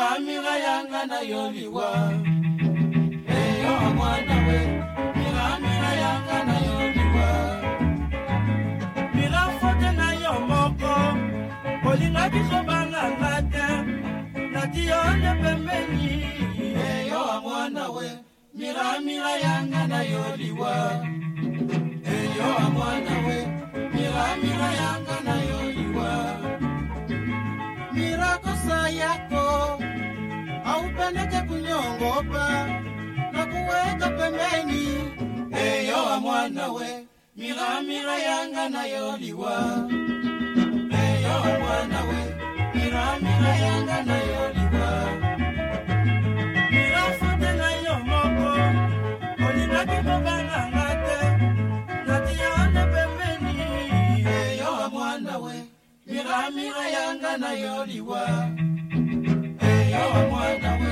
miramira yanga nayo liwa eyo oh, mwana we. Miramira yanga nayo liwa mirafote nayo moko. Olingaki kobanganga te natiyone pembeni. Eyo oh, mwana we. Miramira yanga nayo liwa eyo oh, mwana we. Miramira yanga nayo liwa mirakosa yako aupendeke kunyongopa na kuweka pembeni. Eyo wa mwana we miramira yanga nayo liwa eyo wa mwana we miramira yanga nayo liwa mirafote nayo moko olingaki kobanganga te natiyane pembeni. Eyo wa we miramira yanga nayo liwa eyo wa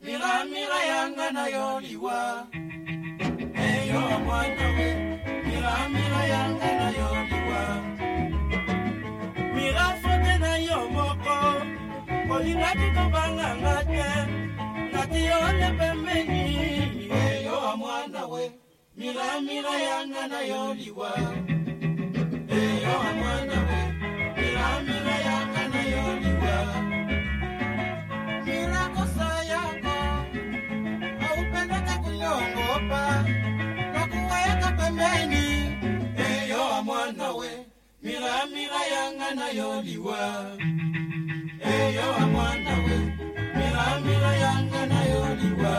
miramira yanga nayo liwa eyo wa mwana we miramira yanga nayo liwa mirafote nayo moko olingaki kobanganga te natiyone pembeni eyo wa mwana we miramira yanga nayo liwa eyo wa mwana we we miramira yanga nayo liwa eyo wa we. Miramira yanga nayo liwa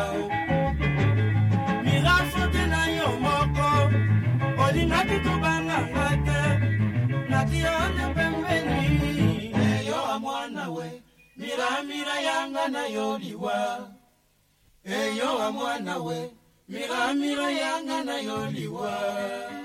mirafote nayo moko. Olingaki kobanganga te natiyone pembeni. Eyo wa mwana we miramira yanga nayo liwa eyo wa we. Miramira yanga nayo liwa